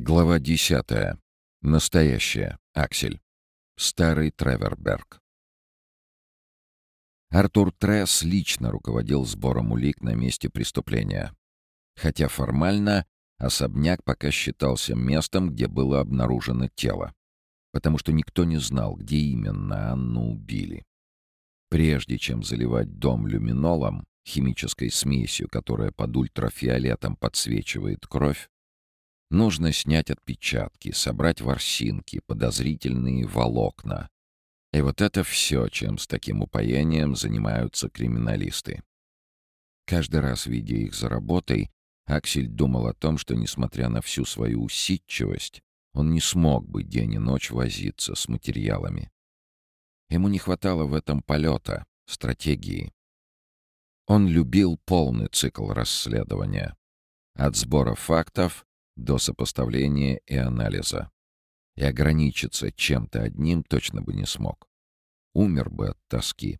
Глава десятая. Настоящая. Аксель. Старый Треверберг. Артур Тресс лично руководил сбором улик на месте преступления. Хотя формально особняк пока считался местом, где было обнаружено тело. Потому что никто не знал, где именно Анну убили. Прежде чем заливать дом люминолом, химической смесью, которая под ультрафиолетом подсвечивает кровь, Нужно снять отпечатки, собрать ворсинки, подозрительные волокна. И вот это все, чем с таким упоением занимаются криминалисты. Каждый раз, видя их за работой, Аксель думал о том, что, несмотря на всю свою усидчивость, он не смог бы день и ночь возиться с материалами. Ему не хватало в этом полета, стратегии. Он любил полный цикл расследования. От сбора фактов до сопоставления и анализа. И ограничиться чем-то одним точно бы не смог. Умер бы от тоски.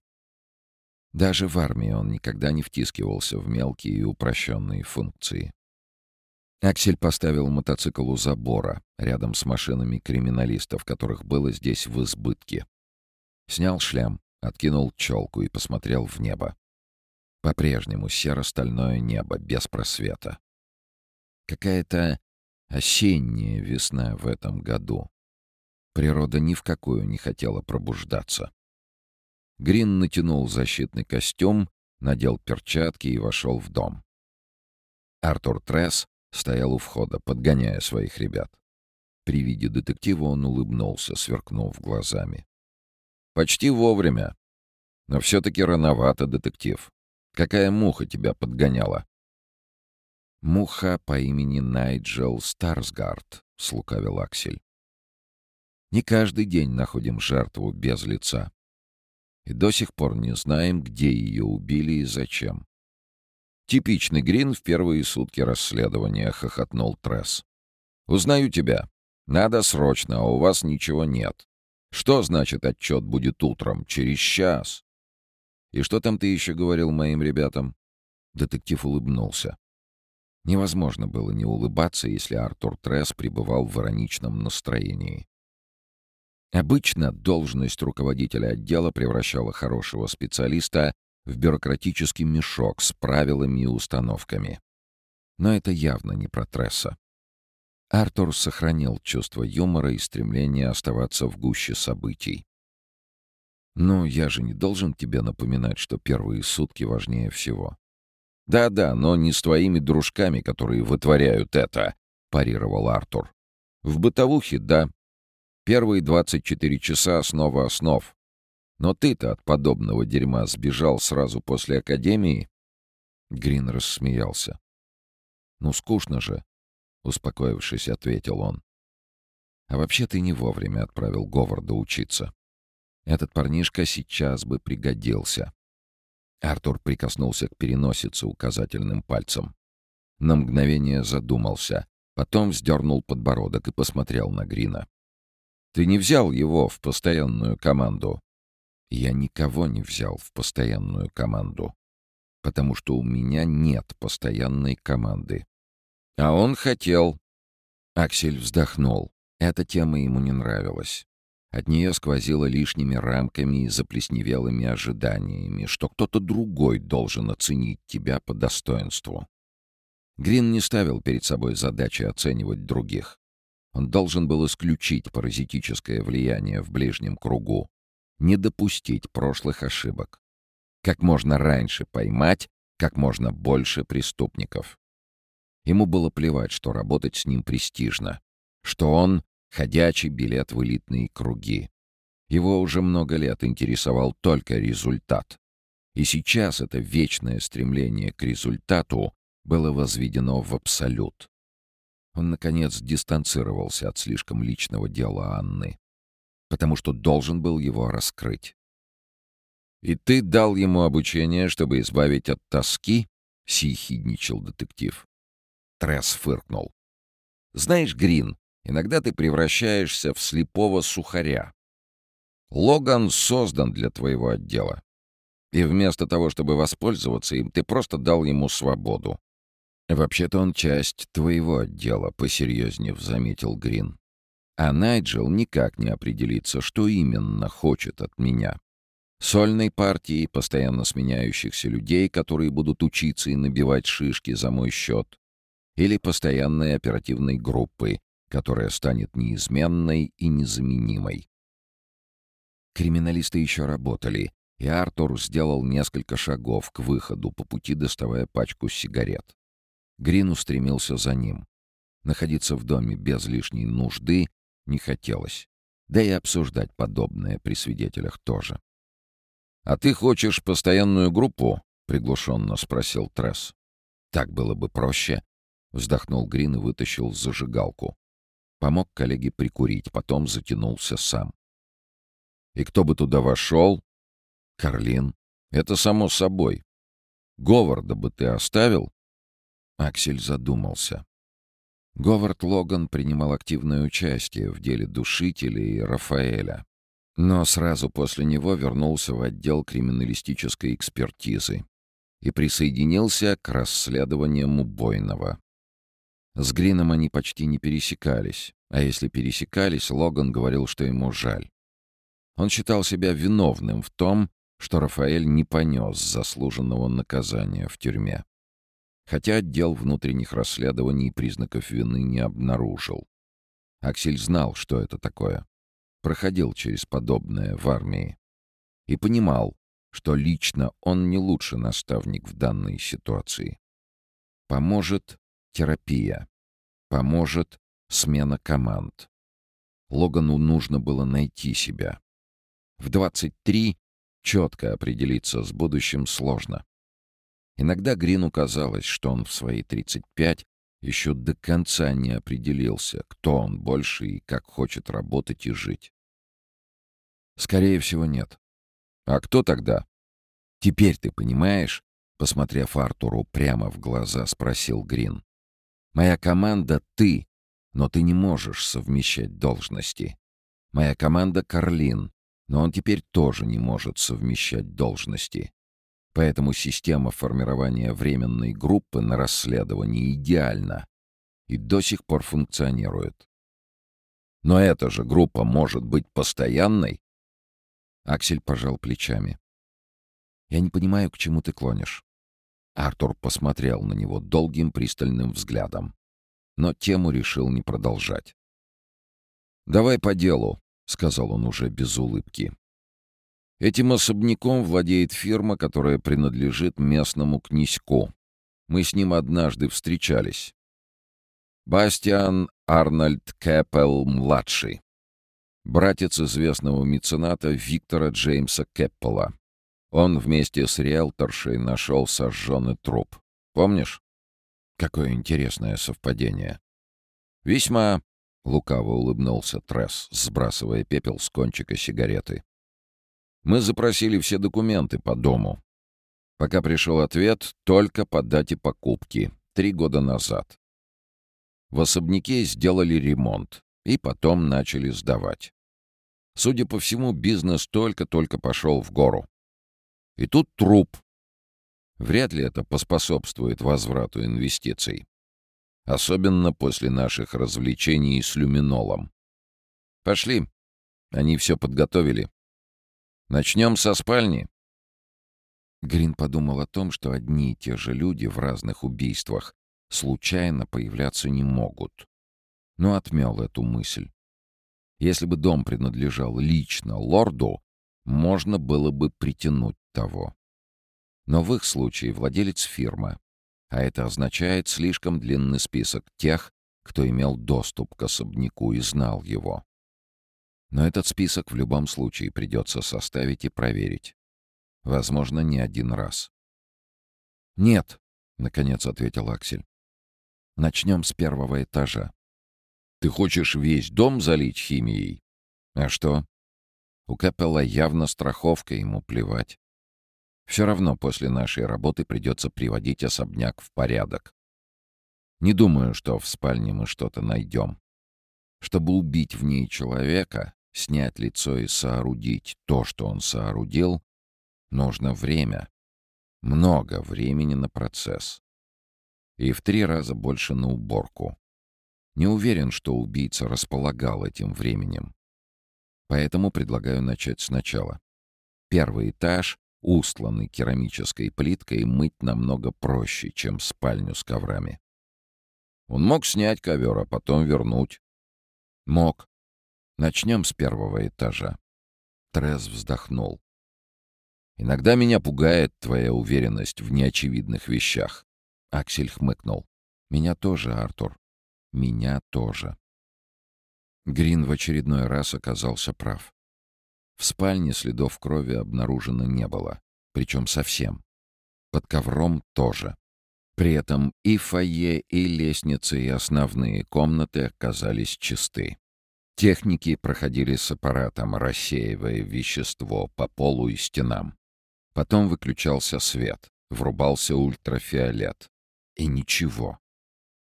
Даже в армии он никогда не втискивался в мелкие и упрощенные функции. Аксель поставил мотоцикл у забора, рядом с машинами криминалистов, которых было здесь в избытке. Снял шлем, откинул челку и посмотрел в небо. По-прежнему серо-стальное небо, без просвета. Какая-то Осенняя весна в этом году. Природа ни в какую не хотела пробуждаться. Грин натянул защитный костюм, надел перчатки и вошел в дом. Артур Тресс стоял у входа, подгоняя своих ребят. При виде детектива он улыбнулся, сверкнув глазами. «Почти вовремя. Но все-таки рановато, детектив. Какая муха тебя подгоняла?» «Муха по имени Найджел Старсгард», — слукавил Аксель. «Не каждый день находим жертву без лица. И до сих пор не знаем, где ее убили и зачем». «Типичный Грин в первые сутки расследования», — хохотнул Тресс. «Узнаю тебя. Надо срочно, а у вас ничего нет. Что значит отчет будет утром? Через час?» «И что там ты еще говорил моим ребятам?» Детектив улыбнулся. Невозможно было не улыбаться, если Артур Тресс пребывал в ироничном настроении. Обычно должность руководителя отдела превращала хорошего специалиста в бюрократический мешок с правилами и установками. Но это явно не про Тресса. Артур сохранил чувство юмора и стремление оставаться в гуще событий. «Ну, я же не должен тебе напоминать, что первые сутки важнее всего. «Да-да, но не с твоими дружками, которые вытворяют это», — парировал Артур. «В бытовухе — да. Первые 24 часа — основа основ. Но ты-то от подобного дерьма сбежал сразу после академии?» Грин рассмеялся. «Ну, скучно же», — успокоившись, ответил он. «А вообще ты не вовремя отправил Говарда учиться. Этот парнишка сейчас бы пригодился. Артур прикоснулся к переносице указательным пальцем. На мгновение задумался, потом вздернул подбородок и посмотрел на Грина. «Ты не взял его в постоянную команду?» «Я никого не взял в постоянную команду, потому что у меня нет постоянной команды». «А он хотел». Аксель вздохнул. Эта тема ему не нравилась. От нее сквозило лишними рамками и заплесневелыми ожиданиями, что кто-то другой должен оценить тебя по достоинству. Грин не ставил перед собой задачи оценивать других. Он должен был исключить паразитическое влияние в ближнем кругу, не допустить прошлых ошибок. Как можно раньше поймать как можно больше преступников. Ему было плевать, что работать с ним престижно, что он Ходячий билет в элитные круги. Его уже много лет интересовал только результат. И сейчас это вечное стремление к результату было возведено в абсолют. Он, наконец, дистанцировался от слишком личного дела Анны, потому что должен был его раскрыть. «И ты дал ему обучение, чтобы избавить от тоски?» — сихидничал детектив. Тресс фыркнул. «Знаешь, Грин, Иногда ты превращаешься в слепого сухаря. Логан создан для твоего отдела. И вместо того, чтобы воспользоваться им, ты просто дал ему свободу. «Вообще-то он часть твоего отдела», — посерьезнев заметил Грин. «А Найджел никак не определится, что именно хочет от меня. Сольной партии, постоянно сменяющихся людей, которые будут учиться и набивать шишки за мой счет, или постоянной оперативной группы, которая станет неизменной и незаменимой. Криминалисты еще работали, и Артур сделал несколько шагов к выходу, по пути доставая пачку сигарет. Грин устремился за ним. Находиться в доме без лишней нужды не хотелось. Да и обсуждать подобное при свидетелях тоже. «А ты хочешь постоянную группу?» — приглушенно спросил Тресс. «Так было бы проще», — вздохнул Грин и вытащил зажигалку. Помог коллеге прикурить, потом затянулся сам. «И кто бы туда вошел?» «Карлин. Это само собой. Говарда бы ты оставил?» Аксель задумался. Говард Логан принимал активное участие в деле душителей Рафаэля, но сразу после него вернулся в отдел криминалистической экспертизы и присоединился к расследованиям убойного. С Грином они почти не пересекались, а если пересекались, Логан говорил, что ему жаль. Он считал себя виновным в том, что Рафаэль не понес заслуженного наказания в тюрьме. Хотя отдел внутренних расследований признаков вины не обнаружил. Аксель знал, что это такое. Проходил через подобное в армии. И понимал, что лично он не лучший наставник в данной ситуации. Поможет терапия. Поможет смена команд. Логану нужно было найти себя. В 23 четко определиться с будущим сложно. Иногда Грину казалось, что он в свои 35 еще до конца не определился, кто он больше и как хочет работать и жить. Скорее всего, нет. А кто тогда? Теперь ты понимаешь, посмотрев Артуру прямо в глаза, спросил Грин. Моя команда — ты, но ты не можешь совмещать должности. Моя команда — Карлин, но он теперь тоже не может совмещать должности. Поэтому система формирования временной группы на расследовании идеальна и до сих пор функционирует. Но эта же группа может быть постоянной? Аксель пожал плечами. Я не понимаю, к чему ты клонишь. Артур посмотрел на него долгим пристальным взглядом, но тему решил не продолжать. «Давай по делу», — сказал он уже без улыбки. «Этим особняком владеет фирма, которая принадлежит местному князьку. Мы с ним однажды встречались. Бастиан Арнольд Кэппел-младший. Братец известного мецената Виктора Джеймса Кэппела. Он вместе с риэлторшей нашел сожженный труп. Помнишь? Какое интересное совпадение. Весьма лукаво улыбнулся Тресс, сбрасывая пепел с кончика сигареты. Мы запросили все документы по дому. Пока пришел ответ, только по дате покупки, три года назад. В особняке сделали ремонт и потом начали сдавать. Судя по всему, бизнес только-только пошел в гору. И тут труп. Вряд ли это поспособствует возврату инвестиций. Особенно после наших развлечений с люминолом. Пошли. Они все подготовили. Начнем со спальни. Грин подумал о том, что одни и те же люди в разных убийствах случайно появляться не могут. Но отмел эту мысль. Если бы дом принадлежал лично лорду, можно было бы притянуть того. Но в их случае владелец фирмы, а это означает слишком длинный список тех, кто имел доступ к особняку и знал его. Но этот список в любом случае придется составить и проверить. Возможно, не один раз. «Нет», — наконец ответил Аксель. «Начнем с первого этажа. Ты хочешь весь дом залить химией? А что? У Капелла явно страховка, ему плевать. Все равно после нашей работы придется приводить особняк в порядок. Не думаю, что в спальне мы что-то найдем. Чтобы убить в ней человека, снять лицо и соорудить то, что он соорудил, нужно время. Много времени на процесс. и в три раза больше на уборку. Не уверен, что убийца располагал этим временем. Поэтому предлагаю начать сначала. Первый этаж, устланный керамической плиткой, мыть намного проще, чем спальню с коврами. Он мог снять ковер, а потом вернуть. Мог. Начнем с первого этажа. Трез вздохнул. Иногда меня пугает твоя уверенность в неочевидных вещах. Аксель хмыкнул. Меня тоже, Артур. Меня тоже. Грин в очередной раз оказался прав. В спальне следов крови обнаружено не было, причем совсем. Под ковром тоже. При этом и фойе, и лестницы, и основные комнаты оказались чисты. Техники проходили с аппаратом, рассеивая вещество по полу и стенам. Потом выключался свет, врубался ультрафиолет. И ничего.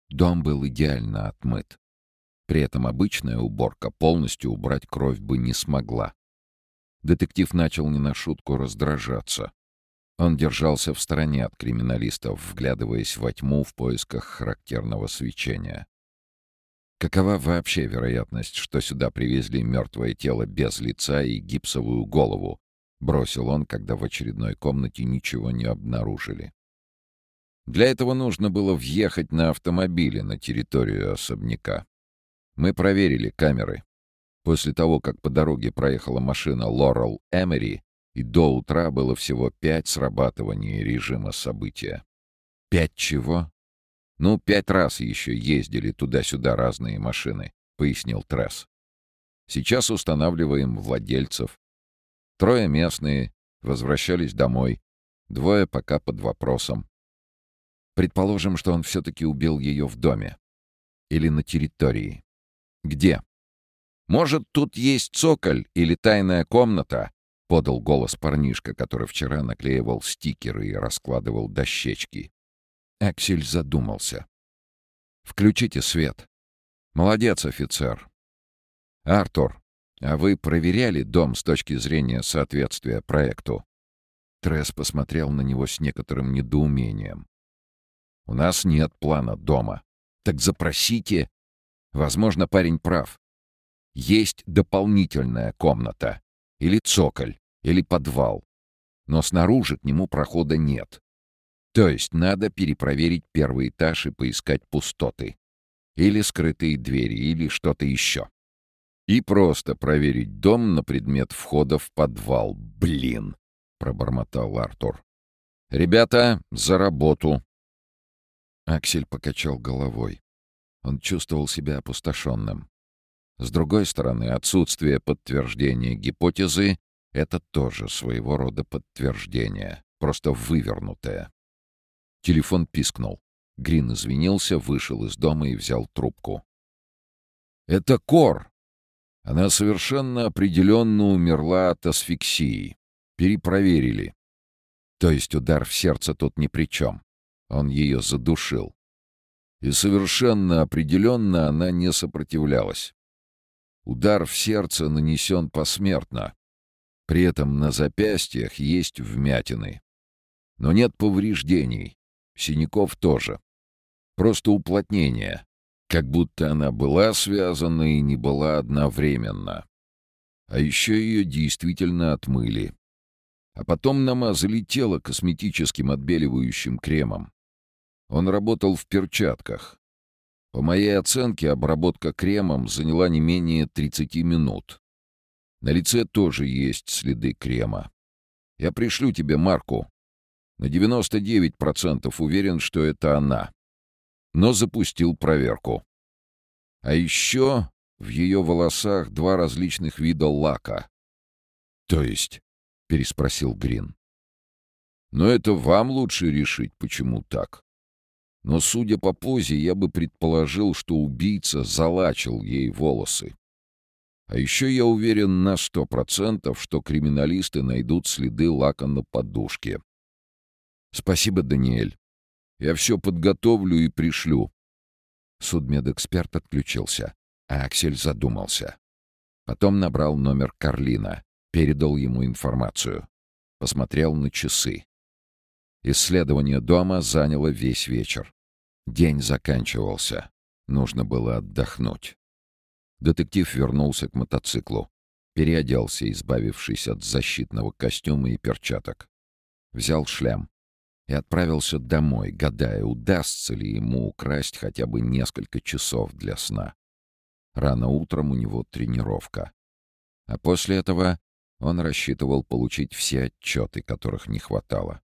Дом был идеально отмыт. При этом обычная уборка полностью убрать кровь бы не смогла. Детектив начал не на шутку раздражаться. Он держался в стороне от криминалистов, вглядываясь во тьму в поисках характерного свечения. Какова вообще вероятность, что сюда привезли мертвое тело без лица и гипсовую голову? Бросил он, когда в очередной комнате ничего не обнаружили. Для этого нужно было въехать на автомобиле на территорию особняка. Мы проверили камеры. После того, как по дороге проехала машина Лорел Эмери, и до утра было всего пять срабатываний режима события. Пять чего? Ну, пять раз еще ездили туда-сюда разные машины, пояснил Тресс. Сейчас устанавливаем владельцев. Трое местные, возвращались домой. Двое пока под вопросом. Предположим, что он все-таки убил ее в доме. Или на территории. Где? Может, тут есть цоколь или тайная комната? Подал голос парнишка, который вчера наклеивал стикеры и раскладывал дощечки. Аксель задумался. «Включите свет. Молодец, офицер. Артур, а вы проверяли дом с точки зрения соответствия проекту?» Тресс посмотрел на него с некоторым недоумением. У нас нет плана дома. Так запросите. Возможно, парень прав. Есть дополнительная комната. Или цоколь, или подвал. Но снаружи к нему прохода нет. То есть надо перепроверить первый этаж и поискать пустоты. Или скрытые двери, или что-то еще. И просто проверить дом на предмет входа в подвал. Блин, пробормотал Артур. «Ребята, за работу!» Аксель покачал головой. Он чувствовал себя опустошенным. С другой стороны, отсутствие подтверждения гипотезы — это тоже своего рода подтверждение, просто вывернутое. Телефон пискнул. Грин извинился, вышел из дома и взял трубку. «Это Кор!» Она совершенно определенно умерла от асфиксии. Перепроверили. То есть удар в сердце тут ни при чем. Он ее задушил. И совершенно определенно она не сопротивлялась. Удар в сердце нанесен посмертно. При этом на запястьях есть вмятины. Но нет повреждений. Синяков тоже. Просто уплотнение. Как будто она была связана и не была одновременно. А еще ее действительно отмыли. А потом намазали тело косметическим отбеливающим кремом. Он работал в перчатках. По моей оценке, обработка кремом заняла не менее 30 минут. На лице тоже есть следы крема. Я пришлю тебе марку. На 99% уверен, что это она. Но запустил проверку. А еще в ее волосах два различных вида лака. «То есть?» — переспросил Грин. «Но это вам лучше решить, почему так. Но, судя по позе, я бы предположил, что убийца залачил ей волосы. А еще я уверен на сто процентов, что криминалисты найдут следы лака на подушке. Спасибо, Даниэль. Я все подготовлю и пришлю. Судмедэксперт отключился, а Аксель задумался. Потом набрал номер Карлина, передал ему информацию. Посмотрел на часы. Исследование дома заняло весь вечер. День заканчивался. Нужно было отдохнуть. Детектив вернулся к мотоциклу. Переоделся, избавившись от защитного костюма и перчаток. Взял шлем и отправился домой, гадая, удастся ли ему украсть хотя бы несколько часов для сна. Рано утром у него тренировка. А после этого он рассчитывал получить все отчеты, которых не хватало.